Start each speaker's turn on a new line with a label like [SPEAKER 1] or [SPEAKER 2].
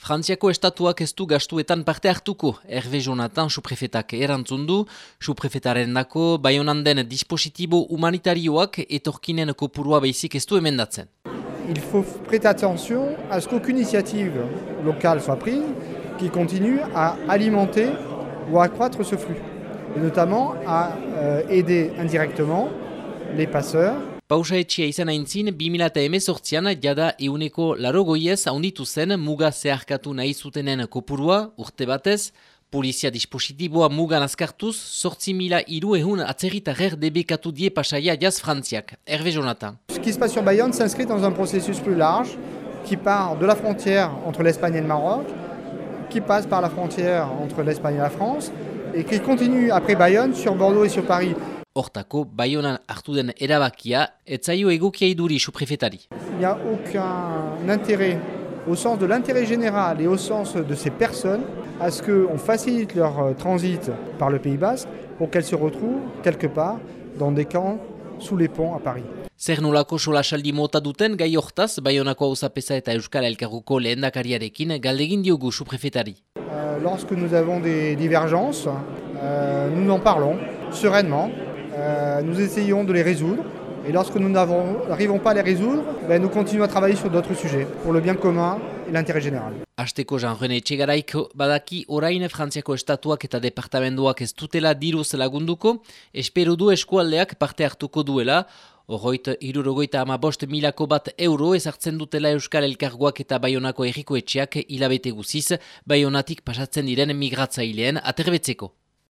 [SPEAKER 1] Frantziako estatuak ez du gastuetan parte hartuko, Hervé Jonathan suprefetak erantzun du, suprefetaren dako, baionan den dispositibo humanitarioak etorkinen kopurua baizik ez du emendatzen.
[SPEAKER 2] Il faut prêter attention à ce qu'aucune initiative locale soit prise qui continue à alimenter ou à accroître ce flux, et notamment à euh, aider indirectement les passeurs
[SPEAKER 1] Pausa etxia izan aintzin, 2018an jada euneko larogoiez haunditu zen muga zeharkatu nahi zutenen kopurua, urte batez, polizia dispositiboa mugan azkartuz, sortzi mila iru ehun atzerritarrer debekatu die pasaia jaz frantziak. Hervé Jonathan.
[SPEAKER 2] Ce qui se passe sur Bayonne s'inscrit dans un processus plus large qui part de la frontière entre l'Espagne et le Maroc, qui passe par la frontière entre l'Espagne et la France, et qui continue après Bayonne sur Bordeaux et sur Paris.
[SPEAKER 1] Hortako, baionan hartu den erabakia, etzaio egokia iduri suprefetari.
[SPEAKER 2] Il n'y a aucun intérêt, au sens de l'intérêt général et au sens de ces personnes, à ce qu'on facilite leur euh, transit par le Pays Basque pour qu'elles se retrouvent quelque part dans des camps sous les ponts à Paris.
[SPEAKER 1] Zer nolako solasaldi mota duten gai hortaz, baionako hausapesa eta Euskal Elkarguko lehendakariarekin galdegin diogu suprefetari.
[SPEAKER 2] Euh, lorsque nous avons des divergences, euh, nous en parlons sereinement. Euh, nous essayons de les résoudre. Et lorsque nous n'arrivons pas à les résoudre, ben, nous continuons à travailler sur d'autres sujets pour le bien commun et l'intérêt général.
[SPEAKER 1] Asteko Jean-René Txegaraik badaki orain Frantziako estatuak eta departamentoak ez dutela diruz lagunduko, espero du eskualdeak parte hartuko duela, Horroit, irurogoita ama bost milako bat euro ezartzen dutela Euskal Elkargoak eta Bayonako errikoetxeak hilabete guziz, Bayonatik pasatzen diren migratzailean aterbetzeko.